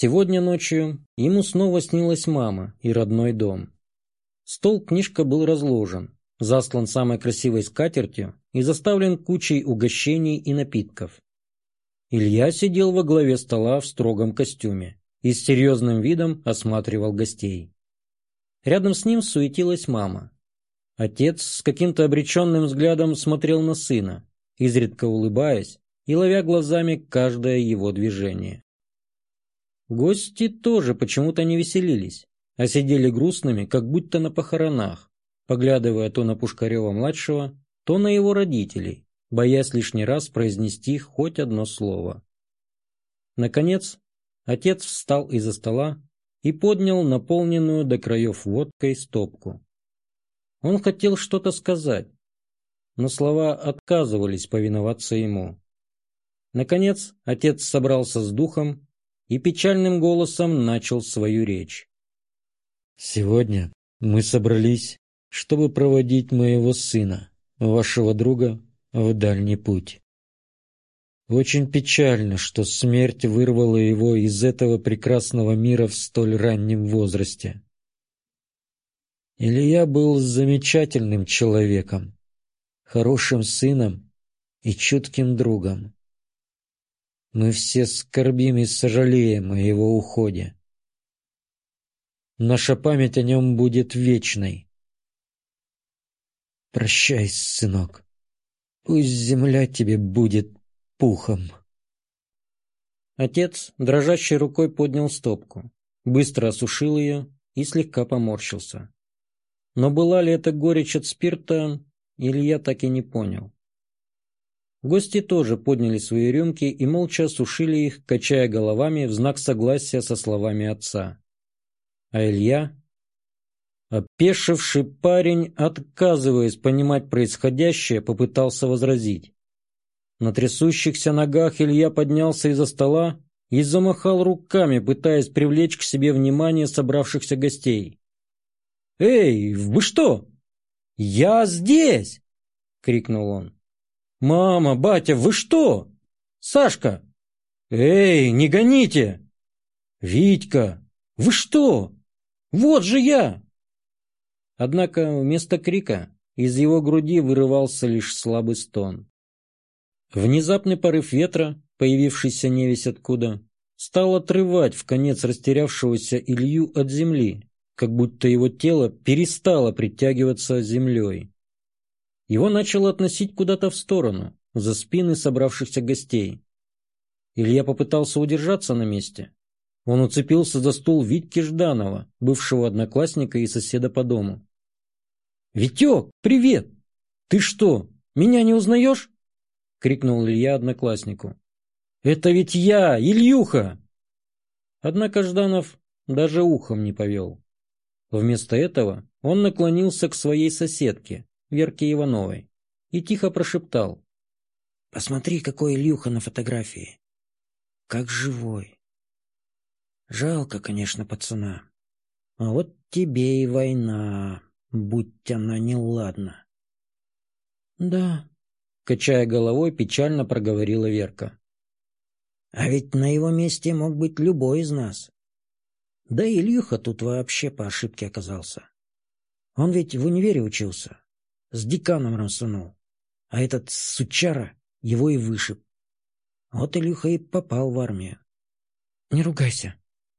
Сегодня ночью ему снова снилась мама и родной дом. Стол книжка был разложен, заслан самой красивой скатертью и заставлен кучей угощений и напитков. Илья сидел во главе стола в строгом костюме и с серьезным видом осматривал гостей. Рядом с ним суетилась мама. Отец с каким-то обреченным взглядом смотрел на сына, изредка улыбаясь и ловя глазами каждое его движение. Гости тоже почему-то не веселились, а сидели грустными, как будто на похоронах, поглядывая то на Пушкарева-младшего, то на его родителей, боясь лишний раз произнести хоть одно слово. Наконец, отец встал из-за стола и поднял наполненную до краев водкой стопку. Он хотел что-то сказать, но слова отказывались повиноваться ему. Наконец, отец собрался с духом и печальным голосом начал свою речь. Сегодня мы собрались, чтобы проводить моего сына, вашего друга, в дальний путь. Очень печально, что смерть вырвала его из этого прекрасного мира в столь раннем возрасте. Илья был замечательным человеком, хорошим сыном и чутким другом. Мы все скорбим и сожалеем о его уходе. Наша память о нем будет вечной. Прощай, сынок. Пусть земля тебе будет пухом. Отец дрожащей рукой поднял стопку, быстро осушил ее и слегка поморщился. Но была ли это горечь от спирта, Илья так и не понял. Гости тоже подняли свои рюмки и молча осушили их, качая головами в знак согласия со словами отца. А Илья, опешивший парень, отказываясь понимать происходящее, попытался возразить. На трясущихся ногах Илья поднялся из-за стола и замахал руками, пытаясь привлечь к себе внимание собравшихся гостей. «Эй, вы что? Я здесь!» — крикнул он. «Мама, батя, вы что? Сашка! Эй, не гоните! Витька, вы что? Вот же я!» Однако вместо крика из его груди вырывался лишь слабый стон. Внезапный порыв ветра, появившийся невесть откуда, стал отрывать в конец растерявшегося Илью от земли, как будто его тело перестало притягиваться землей. Его начало относить куда-то в сторону, за спины собравшихся гостей. Илья попытался удержаться на месте, он уцепился за стул Витьки Жданова, бывшего одноклассника и соседа по дому. «Витек, привет! Ты что, меня не узнаешь?» — крикнул Илья однокласснику. «Это ведь я, Ильюха!» Однако Жданов даже ухом не повел. Вместо этого он наклонился к своей соседке, Верке Ивановой, и тихо прошептал. «Посмотри, какой Ильюха на фотографии! Как живой!» Жалко, конечно, пацана. А вот тебе и война, будь она неладна. Да, качая головой, печально проговорила Верка. А ведь на его месте мог быть любой из нас. Да и Ильюха тут вообще по ошибке оказался. Он ведь в универе учился. С деканом рассунул. А этот сучара его и вышиб. Вот Илюха и попал в армию. Не ругайся,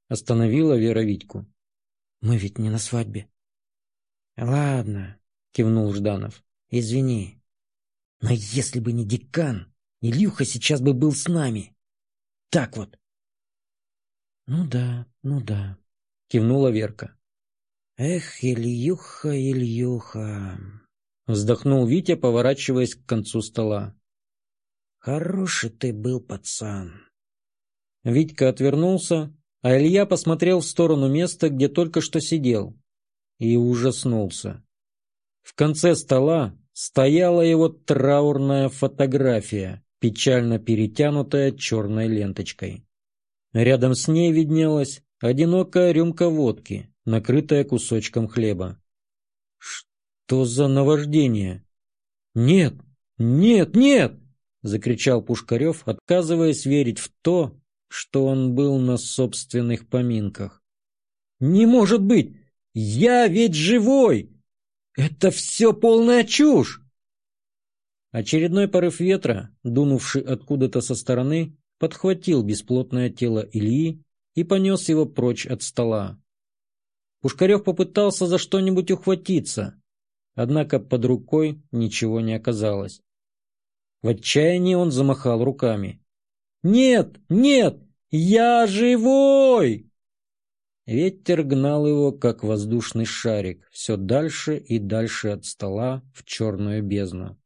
Остановила Вера Витьку. «Мы ведь не на свадьбе». «Ладно», — кивнул Жданов. «Извини. Но если бы не декан, Илюха сейчас бы был с нами. Так вот». «Ну да, ну да», — кивнула Верка. «Эх, Ильюха, Ильюха», — вздохнул Витя, поворачиваясь к концу стола. «Хороший ты был пацан». Витька отвернулся, а Илья посмотрел в сторону места, где только что сидел, и ужаснулся. В конце стола стояла его траурная фотография, печально перетянутая черной ленточкой. Рядом с ней виднелась одинокая рюмка водки, накрытая кусочком хлеба. «Что за наваждение?» «Нет, нет, нет!» — закричал Пушкарев, отказываясь верить в то, что он был на собственных поминках. «Не может быть! Я ведь живой! Это все полная чушь!» Очередной порыв ветра, дунувший откуда-то со стороны, подхватил бесплотное тело Ильи и понес его прочь от стола. Пушкарев попытался за что-нибудь ухватиться, однако под рукой ничего не оказалось. В отчаянии он замахал руками. «Нет! Нет! Я живой!» Ветер гнал его, как воздушный шарик, все дальше и дальше от стола в черную бездну.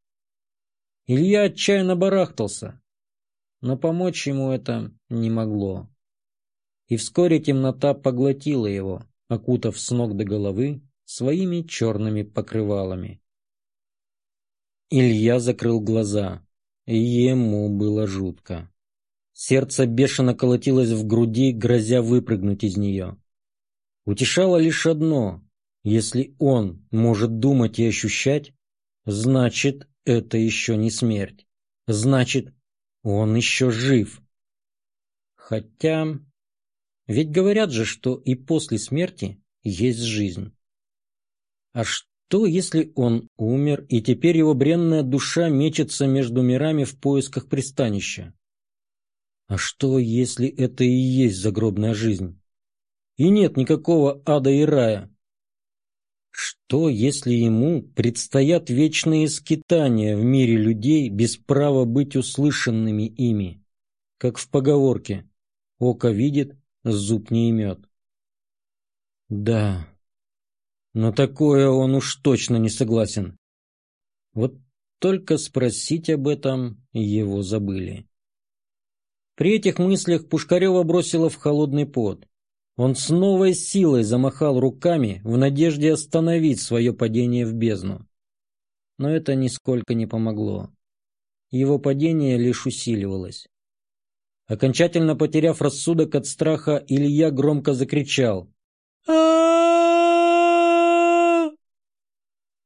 Илья отчаянно барахтался, но помочь ему это не могло. И вскоре темнота поглотила его, окутав с ног до головы своими черными покрывалами. Илья закрыл глаза, ему было жутко. Сердце бешено колотилось в груди, грозя выпрыгнуть из нее. Утешало лишь одно — если он может думать и ощущать, значит, это еще не смерть. Значит, он еще жив. Хотя... Ведь говорят же, что и после смерти есть жизнь. А что, если он умер, и теперь его бренная душа мечется между мирами в поисках пристанища? А что, если это и есть загробная жизнь? И нет никакого ада и рая, что, если ему предстоят вечные скитания в мире людей без права быть услышанными ими? Как в поговорке «Око видит, зуб не имет». Да, но такое он уж точно не согласен. Вот только спросить об этом его забыли. При этих мыслях Пушкарева бросила в холодный пот. Он с новой силой замахал руками в надежде остановить свое падение в бездну. Но это нисколько не помогло. Его падение лишь усиливалось. Окончательно потеряв рассудок от страха, Илья громко закричал.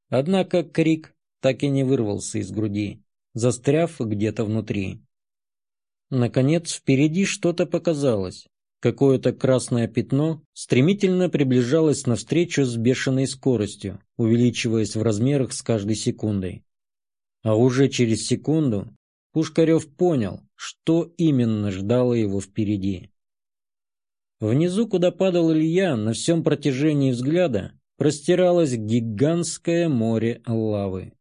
Однако крик так и не вырвался из груди, застряв где-то внутри. Наконец, впереди что-то показалось. Какое-то красное пятно стремительно приближалось навстречу с бешеной скоростью, увеличиваясь в размерах с каждой секундой. А уже через секунду Пушкарев понял, что именно ждало его впереди. Внизу, куда падал Илья, на всем протяжении взгляда простиралось гигантское море лавы.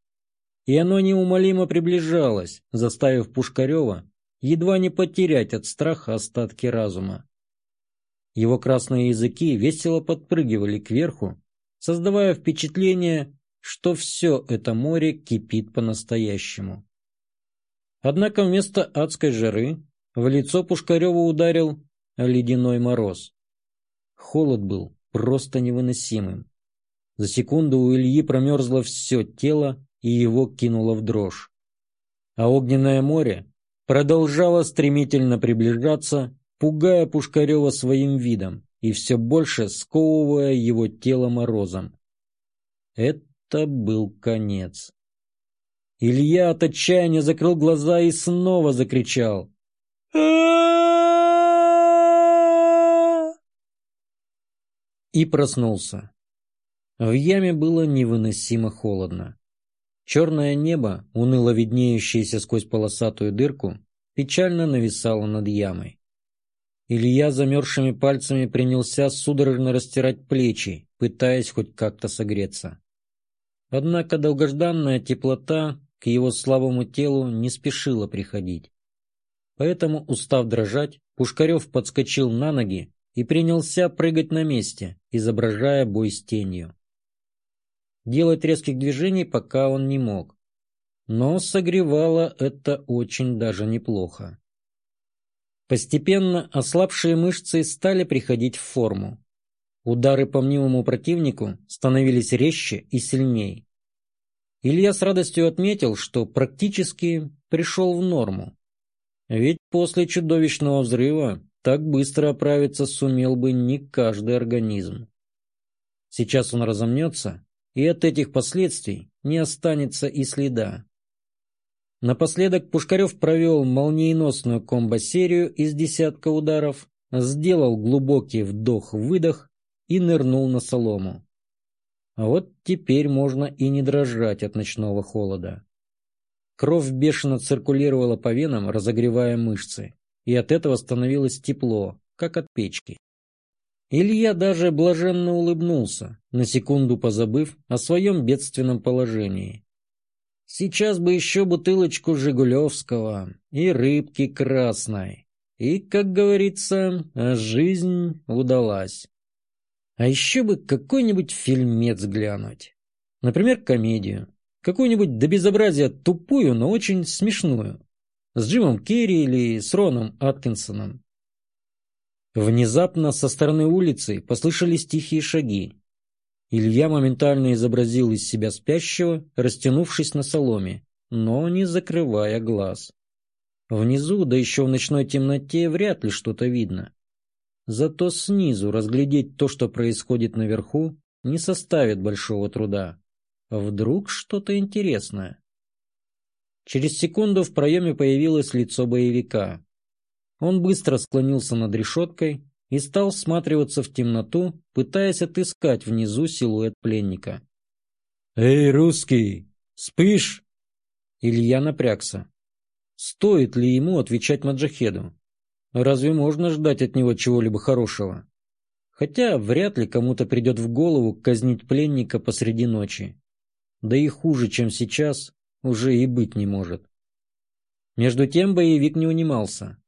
И оно неумолимо приближалось, заставив Пушкарева едва не потерять от страха остатки разума. Его красные языки весело подпрыгивали кверху, создавая впечатление, что все это море кипит по-настоящему. Однако вместо адской жары в лицо Пушкарева ударил ледяной мороз. Холод был просто невыносимым. За секунду у Ильи промерзло все тело и его кинуло в дрожь. А огненное море продолжало стремительно приближаться, пугая Пушкарева своим видом и все больше сковывая его тело морозом. Это был конец. Илья от отчаяния закрыл глаза и снова закричал. И проснулся. В яме было невыносимо холодно. Черное небо, уныло виднеющееся сквозь полосатую дырку, печально нависало над ямой. Илья замерзшими пальцами принялся судорожно растирать плечи, пытаясь хоть как-то согреться. Однако долгожданная теплота к его слабому телу не спешила приходить. Поэтому, устав дрожать, Пушкарев подскочил на ноги и принялся прыгать на месте, изображая бой с тенью. Делать резких движений пока он не мог. Но согревало это очень даже неплохо. Постепенно ослабшие мышцы стали приходить в форму. Удары по мнимому противнику становились резче и сильней. Илья с радостью отметил, что практически пришел в норму. Ведь после чудовищного взрыва так быстро оправиться сумел бы не каждый организм. Сейчас он разомнется, и от этих последствий не останется и следа. Напоследок Пушкарев провел молниеносную комбо-серию из десятка ударов, сделал глубокий вдох-выдох и нырнул на солому. А вот теперь можно и не дрожать от ночного холода. Кровь бешено циркулировала по венам, разогревая мышцы, и от этого становилось тепло, как от печки. Илья даже блаженно улыбнулся, на секунду позабыв о своем бедственном положении. Сейчас бы еще бутылочку Жигулевского и рыбки красной. И, как говорится, жизнь удалась. А еще бы какой-нибудь фильмец глянуть. Например, комедию. Какую-нибудь до безобразия тупую, но очень смешную. С Джимом Керри или с Роном Аткинсоном. Внезапно со стороны улицы послышались тихие шаги. Илья моментально изобразил из себя спящего, растянувшись на соломе, но не закрывая глаз. Внизу, да еще в ночной темноте, вряд ли что-то видно. Зато снизу разглядеть то, что происходит наверху, не составит большого труда. Вдруг что-то интересное. Через секунду в проеме появилось лицо боевика. Он быстро склонился над решеткой, и стал всматриваться в темноту, пытаясь отыскать внизу силуэт пленника. «Эй, русский, спишь?» Илья напрягся. Стоит ли ему отвечать Маджахеду? Разве можно ждать от него чего-либо хорошего? Хотя вряд ли кому-то придет в голову казнить пленника посреди ночи. Да и хуже, чем сейчас, уже и быть не может. Между тем боевик не унимался.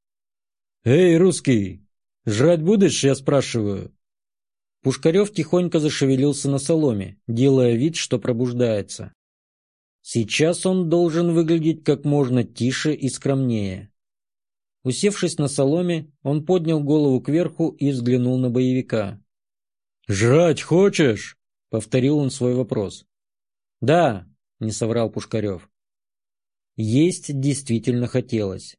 «Эй, русский, «Жрать будешь?» – я спрашиваю. Пушкарев тихонько зашевелился на соломе, делая вид, что пробуждается. Сейчас он должен выглядеть как можно тише и скромнее. Усевшись на соломе, он поднял голову кверху и взглянул на боевика. «Жрать хочешь?» — повторил он свой вопрос. «Да», — не соврал Пушкарев. Есть действительно хотелось.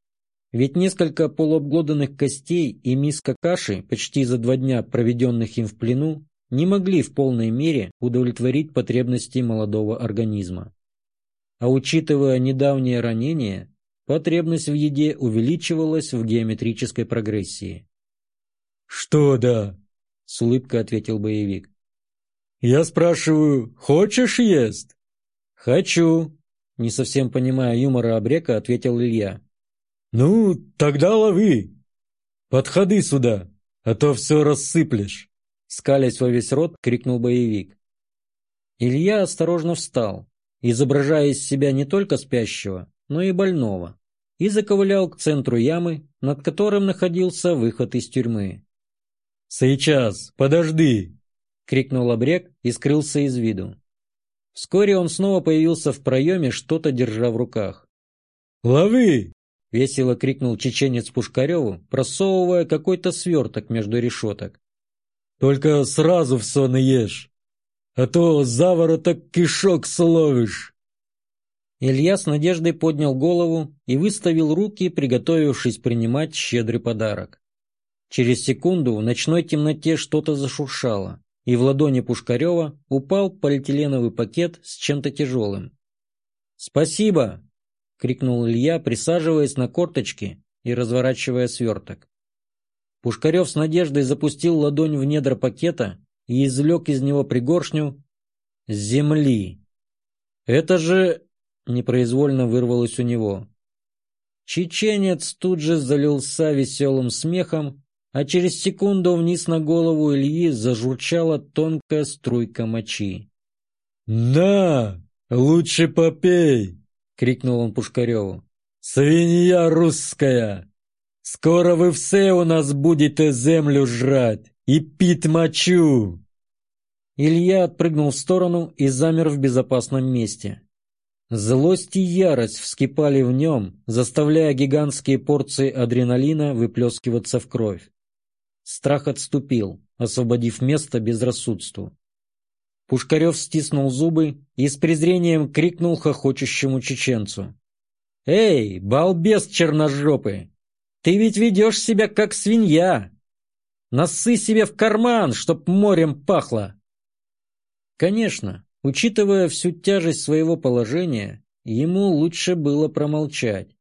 Ведь несколько полуобглоданных костей и миска каши, почти за два дня проведенных им в плену, не могли в полной мере удовлетворить потребности молодого организма. А учитывая недавнее ранение, потребность в еде увеличивалась в геометрической прогрессии. «Что да?» — с улыбкой ответил боевик. «Я спрашиваю, хочешь есть?» «Хочу», — не совсем понимая юмора обрека, ответил Илья. «Ну, тогда лови! Подходи сюда, а то все рассыплешь!» Скалясь во весь рот, крикнул боевик. Илья осторожно встал, изображая из себя не только спящего, но и больного, и заковылял к центру ямы, над которым находился выход из тюрьмы. «Сейчас, подожди!» — крикнул обрек и скрылся из виду. Вскоре он снова появился в проеме, что-то держа в руках. «Лови!» — весело крикнул чеченец Пушкареву, просовывая какой-то сверток между решеток. «Только сразу в сон и ешь, а то завороток кишок словишь!» Илья с надеждой поднял голову и выставил руки, приготовившись принимать щедрый подарок. Через секунду в ночной темноте что-то зашуршало, и в ладони Пушкарева упал полиэтиленовый пакет с чем-то тяжелым. «Спасибо!» — крикнул Илья, присаживаясь на корточки и разворачивая сверток. Пушкарев с надеждой запустил ладонь в недра пакета и извлек из него пригоршню земли. «Это же...» — непроизвольно вырвалось у него. Чеченец тут же залился веселым смехом, а через секунду вниз на голову Ильи зажурчала тонкая струйка мочи. «На, лучше попей!» Крикнул он Пушкареву. «Свинья русская! Скоро вы все у нас будете землю жрать и пить мочу!» Илья отпрыгнул в сторону и замер в безопасном месте. Злость и ярость вскипали в нем, заставляя гигантские порции адреналина выплескиваться в кровь. Страх отступил, освободив место безрассудству. Пушкарев стиснул зубы и с презрением крикнул хохочущему чеченцу. «Эй, балбес черножопый! Ты ведь ведешь себя как свинья! Носы себе в карман, чтоб морем пахло!» Конечно, учитывая всю тяжесть своего положения, ему лучше было промолчать.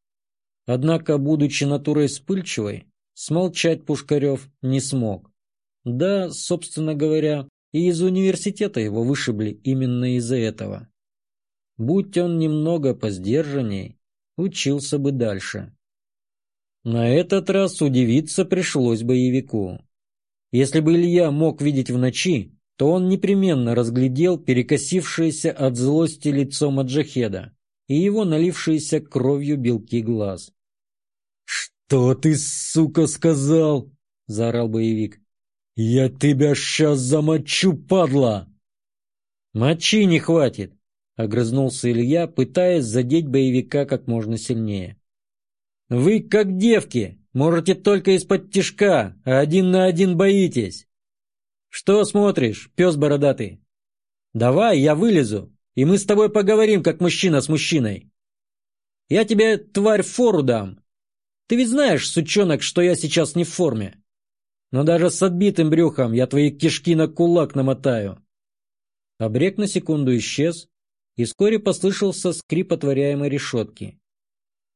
Однако, будучи натурой вспыльчивой, смолчать Пушкарев не смог. Да, собственно говоря, и из университета его вышибли именно из-за этого. Будь он немного посдержанней, учился бы дальше. На этот раз удивиться пришлось боевику. Если бы Илья мог видеть в ночи, то он непременно разглядел перекосившееся от злости лицо Маджахеда и его налившиеся кровью белки глаз. «Что ты, сука, сказал?» — заорал боевик. «Я тебя сейчас замочу, падла!» «Мочи не хватит!» — огрызнулся Илья, пытаясь задеть боевика как можно сильнее. Вы, как девки, можете только из-под тишка, а один на один боитесь. Что смотришь, пес бородатый? Давай, я вылезу, и мы с тобой поговорим, как мужчина с мужчиной. Я тебе, тварь, фору дам. Ты ведь знаешь, сучонок, что я сейчас не в форме. Но даже с отбитым брюхом я твои кишки на кулак намотаю. Обрек на секунду исчез, и вскоре послышался скрип отворяемой решетки.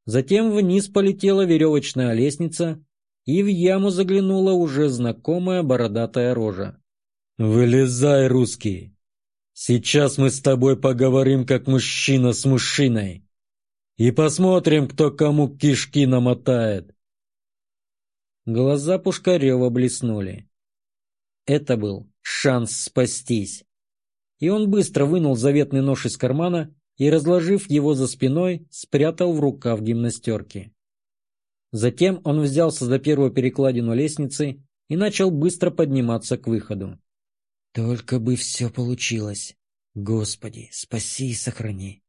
Затем вниз полетела веревочная лестница, и в яму заглянула уже знакомая бородатая рожа. «Вылезай, русский! Сейчас мы с тобой поговорим, как мужчина с мужчиной, и посмотрим, кто кому кишки намотает!» Глаза Пушкарева блеснули. Это был шанс спастись. И он быстро вынул заветный нож из кармана и, разложив его за спиной, спрятал в рукав гимнастерки. Затем он взялся за первую перекладину лестницы и начал быстро подниматься к выходу. «Только бы все получилось! Господи, спаси и сохрани!»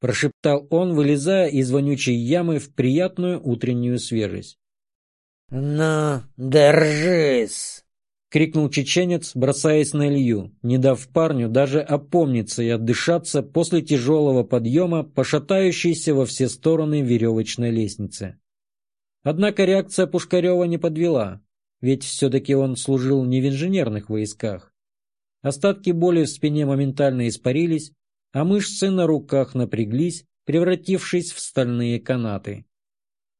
Прошептал он, вылезая из вонючей ямы в приятную утреннюю свежесть. «Ну, держись!» крикнул чеченец, бросаясь на Илью, не дав парню даже опомниться и отдышаться после тяжелого подъема по шатающейся во все стороны веревочной лестнице. Однако реакция Пушкарева не подвела, ведь все-таки он служил не в инженерных войсках. Остатки боли в спине моментально испарились, а мышцы на руках напряглись, превратившись в стальные канаты.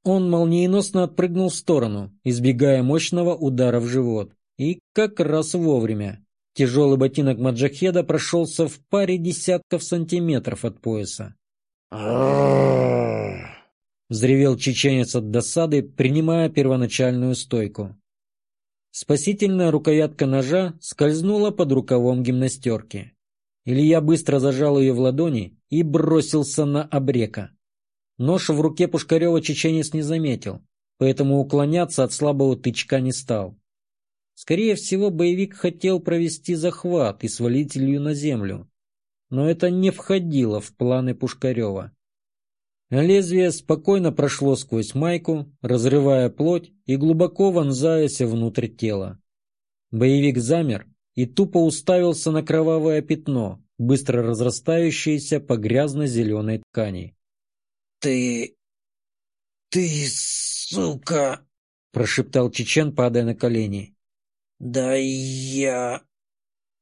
Он молниеносно отпрыгнул в сторону, избегая мощного удара в живот. И как раз вовремя. Тяжелый ботинок Маджахеда прошелся в паре десятков сантиметров от пояса. Взревел чеченец от досады, принимая первоначальную стойку. Спасительная рукоятка ножа скользнула под рукавом гимнастерки. Илья быстро зажал ее в ладони и бросился на обрека. Нож в руке Пушкарева чеченец не заметил, поэтому уклоняться от слабого тычка не стал. Скорее всего, боевик хотел провести захват и свалить Илью на землю. Но это не входило в планы Пушкарева. Лезвие спокойно прошло сквозь майку, разрывая плоть и глубоко вонзаясь внутрь тела. Боевик замер и тупо уставился на кровавое пятно, быстро разрастающееся по грязно-зеленой ткани. «Ты... ты, сука!» – прошептал Чечен, падая на колени. «Да я...»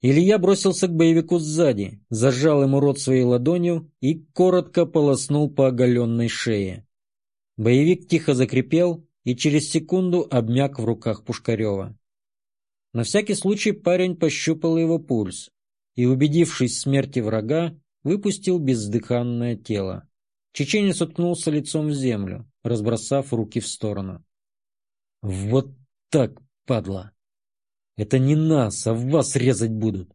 Илья бросился к боевику сзади, зажал ему рот своей ладонью и коротко полоснул по оголенной шее. Боевик тихо закрепел и через секунду обмяк в руках Пушкарева. На всякий случай парень пощупал его пульс и, убедившись в смерти врага, выпустил бездыханное тело. Чеченец уткнулся лицом в землю, разбросав руки в сторону. «Вот так, падла!» Это не нас, а вас резать будут.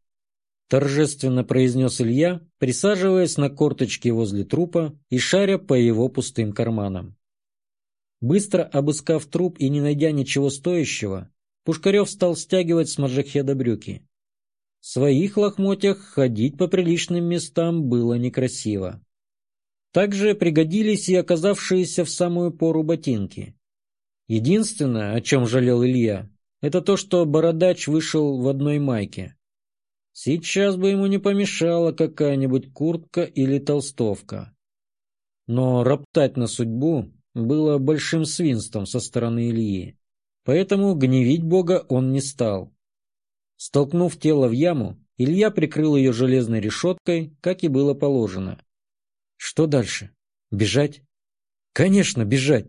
Торжественно произнес Илья, присаживаясь на корточки возле трупа и шаря по его пустым карманам. Быстро обыскав труп и не найдя ничего стоящего, Пушкарев стал стягивать с Маржахеда брюки. В своих лохмотьях ходить по приличным местам было некрасиво. Также пригодились и оказавшиеся в самую пору ботинки. Единственное, о чем жалел Илья, это то, что бородач вышел в одной майке. Сейчас бы ему не помешала какая-нибудь куртка или толстовка. Но роптать на судьбу было большим свинством со стороны Ильи, поэтому гневить Бога он не стал. Столкнув тело в яму, Илья прикрыл ее железной решеткой, как и было положено. Что дальше? Бежать? Конечно, бежать.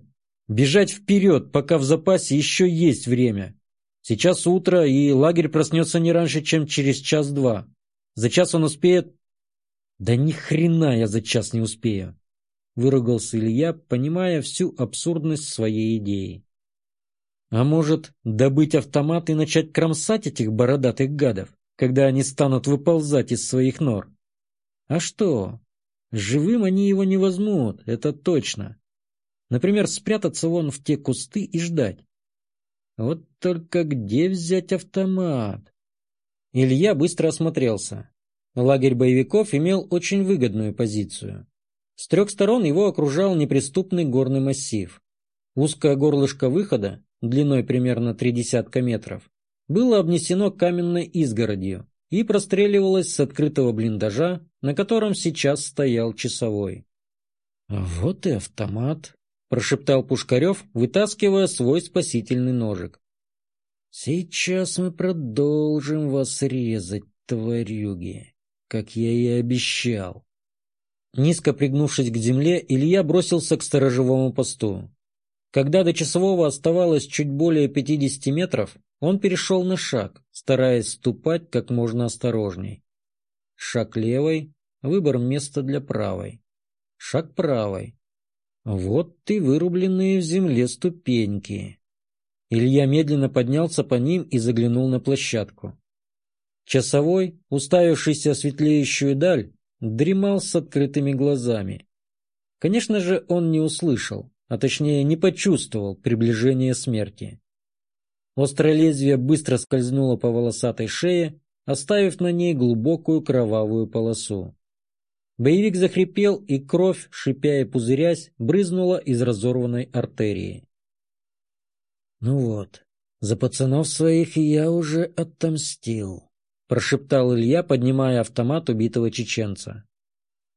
Бежать вперед, пока в запасе еще есть время. Сейчас утро, и лагерь проснется не раньше, чем через час-два. За час он успеет... Да ни хрена я за час не успею. Выругался Илья, понимая всю абсурдность своей идеи. А может, добыть автомат и начать кромсать этих бородатых гадов, когда они станут выползать из своих нор? А что? Живым они его не возьмут, это точно. Например, спрятаться вон в те кусты и ждать. Вот только где взять автомат? Илья быстро осмотрелся. Лагерь боевиков имел очень выгодную позицию. С трех сторон его окружал неприступный горный массив. Узкое горлышко выхода, длиной примерно три десятка метров, было обнесено каменной изгородью и простреливалось с открытого блиндажа, на котором сейчас стоял часовой. «Вот и автомат», — прошептал Пушкарев, вытаскивая свой спасительный ножик. «Сейчас мы продолжим вас резать, тварюги, как я и обещал». Низко пригнувшись к земле, Илья бросился к сторожевому посту. Когда до часового оставалось чуть более пятидесяти метров, он перешел на шаг, стараясь ступать как можно осторожней. Шаг левой, выбор места для правой. Шаг правой. Вот и вырубленные в земле ступеньки. Илья медленно поднялся по ним и заглянул на площадку. Часовой, уставившийся в светлеющую даль, дремал с открытыми глазами. Конечно же, он не услышал, а точнее не почувствовал приближение смерти. Острое лезвие быстро скользнуло по волосатой шее, оставив на ней глубокую кровавую полосу. Боевик захрипел, и кровь, шипя и пузырясь, брызнула из разорванной артерии. «Ну вот, за пацанов своих я уже отомстил», — прошептал Илья, поднимая автомат убитого чеченца.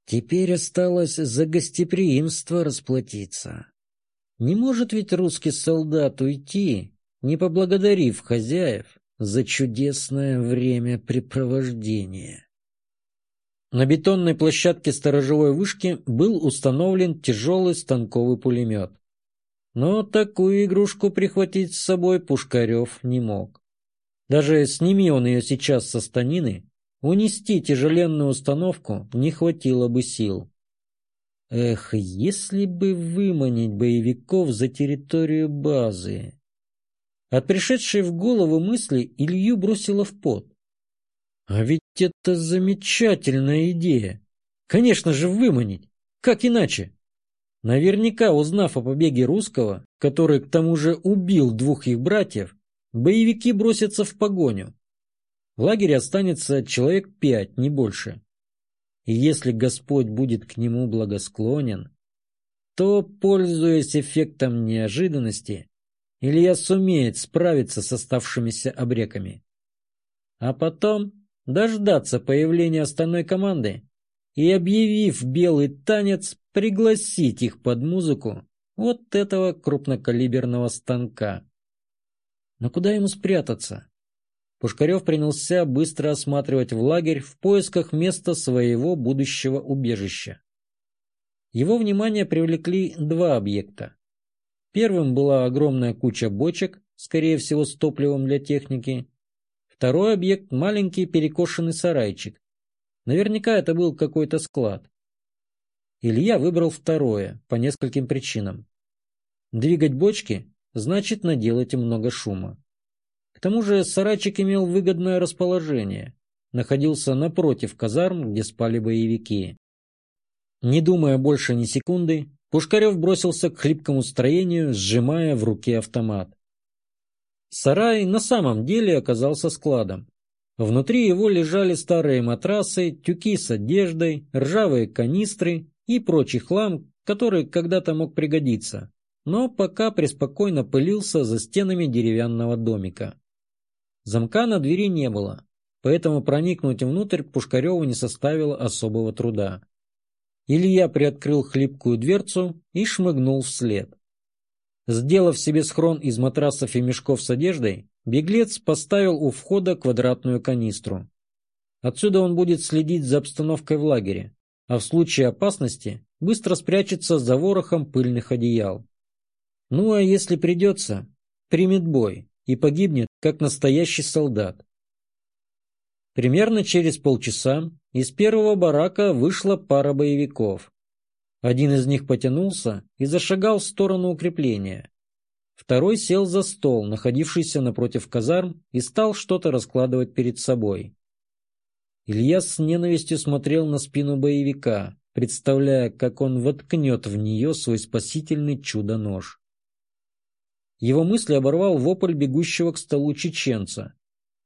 «Теперь осталось за гостеприимство расплатиться. Не может ведь русский солдат уйти, не поблагодарив хозяев за чудесное времяпрепровождение. На бетонной площадке сторожевой вышки был установлен тяжелый станковый пулемет. Но такую игрушку прихватить с собой Пушкарев не мог. Даже сними он ее сейчас со станины, унести тяжеленную установку не хватило бы сил. Эх, если бы выманить боевиков за территорию базы. От пришедшей в голову мысли Илью бросило в пот. А ведь это замечательная идея. Конечно же, выманить. Как иначе? Наверняка, узнав о побеге русского, который к тому же убил двух их братьев, боевики бросятся в погоню. В лагере останется человек пять, не больше. И если Господь будет к нему благосклонен, то, пользуясь эффектом неожиданности, Илья сумеет справиться с оставшимися обреками. А потом дождаться появления остальной команды и, объявив белый танец, пригласить их под музыку вот этого крупнокалиберного станка. Но куда ему спрятаться? Пушкарев принялся быстро осматривать в лагерь в поисках места своего будущего убежища. Его внимание привлекли два объекта. Первым была огромная куча бочек, скорее всего с топливом для техники. Второй объект – маленький перекошенный сарайчик. Наверняка это был какой-то склад. Илья выбрал второе, по нескольким причинам. Двигать бочки – значит наделать много шума. К тому же сарайчик имел выгодное расположение. Находился напротив казарм, где спали боевики. Не думая больше ни секунды, Пушкарев бросился к хлипкому строению, сжимая в руке автомат. Сарай на самом деле оказался складом. Внутри его лежали старые матрасы, тюки с одеждой, ржавые канистры и прочий хлам, который когда-то мог пригодиться, но пока преспокойно пылился за стенами деревянного домика. Замка на двери не было, поэтому проникнуть внутрь Пушкареву не составило особого труда. Илья приоткрыл хлипкую дверцу и шмыгнул вслед. Сделав себе схрон из матрасов и мешков с одеждой, беглец поставил у входа квадратную канистру. Отсюда он будет следить за обстановкой в лагере, а в случае опасности быстро спрячется за ворохом пыльных одеял. Ну а если придется, примет бой и погибнет, как настоящий солдат. Примерно через полчаса из первого барака вышла пара боевиков. Один из них потянулся и зашагал в сторону укрепления. Второй сел за стол, находившийся напротив казарм, и стал что-то раскладывать перед собой. Илья с ненавистью смотрел на спину боевика, представляя, как он воткнет в нее свой спасительный чудо-нож. Его мысли оборвал вопль бегущего к столу чеченца.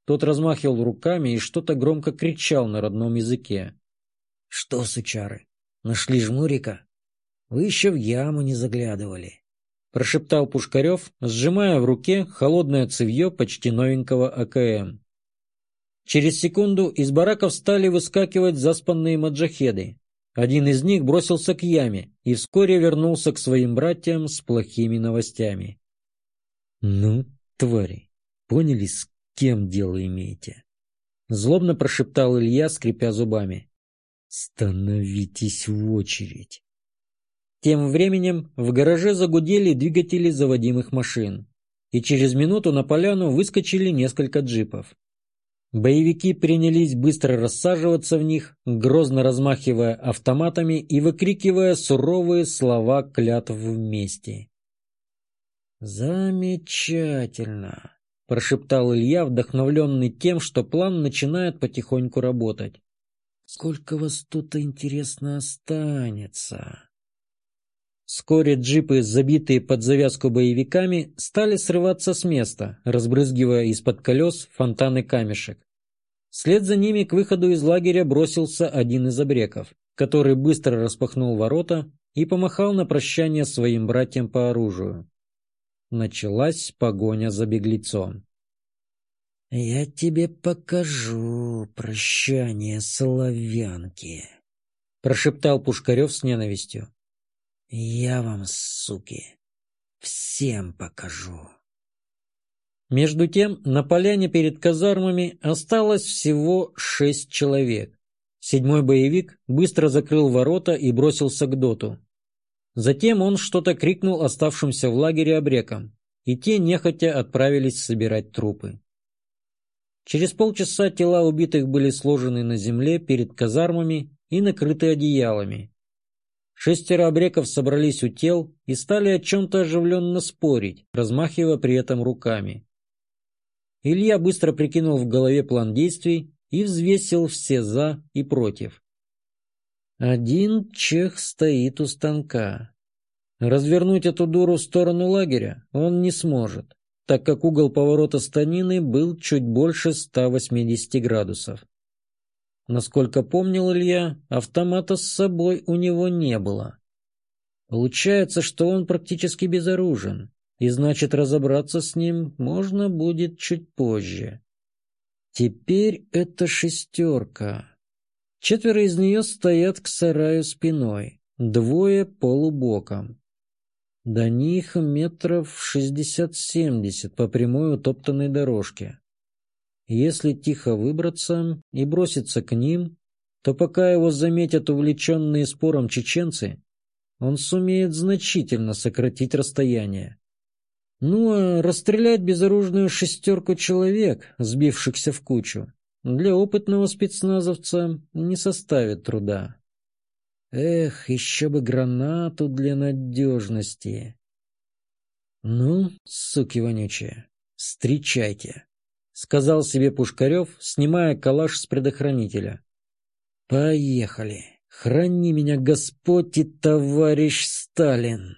Тот размахивал руками и что-то громко кричал на родном языке. — Что, сучары, нашли жмурика? Вы еще в яму не заглядывали. — прошептал Пушкарев, сжимая в руке холодное цевье почти новенького АКМ. Через секунду из бараков стали выскакивать заспанные маджахеды. Один из них бросился к яме и вскоре вернулся к своим братьям с плохими новостями. «Ну, твари, поняли, кем дело имеете?» Злобно прошептал Илья, скрипя зубами. «Становитесь в очередь!» Тем временем в гараже загудели двигатели заводимых машин, и через минуту на поляну выскочили несколько джипов. Боевики принялись быстро рассаживаться в них, грозно размахивая автоматами и выкрикивая суровые слова клятв вместе. «Замечательно!» — прошептал Илья, вдохновленный тем, что план начинает потихоньку работать. «Сколько вас тут, интересно, останется?» Вскоре джипы, забитые под завязку боевиками, стали срываться с места, разбрызгивая из-под колес фонтаны камешек. Вслед за ними к выходу из лагеря бросился один из обреков, который быстро распахнул ворота и помахал на прощание своим братьям по оружию. Началась погоня за беглецом. «Я тебе покажу прощание славянки», — прошептал Пушкарев с ненавистью. «Я вам, суки, всем покажу». Между тем, на поляне перед казармами осталось всего шесть человек. Седьмой боевик быстро закрыл ворота и бросился к доту. Затем он что-то крикнул оставшимся в лагере обрекам, и те нехотя отправились собирать трупы. Через полчаса тела убитых были сложены на земле перед казармами и накрыты одеялами. Шестеро обреков собрались у тел и стали о чем-то оживленно спорить, размахивая при этом руками. Илья быстро прикинул в голове план действий и взвесил все «за» и «против». Один чех стоит у станка. Развернуть эту дуру в сторону лагеря он не сможет, так как угол поворота станины был чуть больше 180 градусов. Насколько помнил Илья, автомата с собой у него не было. Получается, что он практически безоружен и значит разобраться с ним можно будет чуть позже. Теперь это шестерка. Четверо из нее стоят к сараю спиной, двое полубоком. До них метров шестьдесят-семьдесят по прямой утоптанной дорожке. Если тихо выбраться и броситься к ним, то пока его заметят увлеченные спором чеченцы, он сумеет значительно сократить расстояние. Ну, а расстрелять безоружную шестерку человек, сбившихся в кучу, для опытного спецназовца не составит труда. Эх, еще бы гранату для надежности. Ну, суки вонючие, встречайте, сказал себе Пушкарев, снимая калаш с предохранителя. Поехали. Храни меня Господь и товарищ Сталин.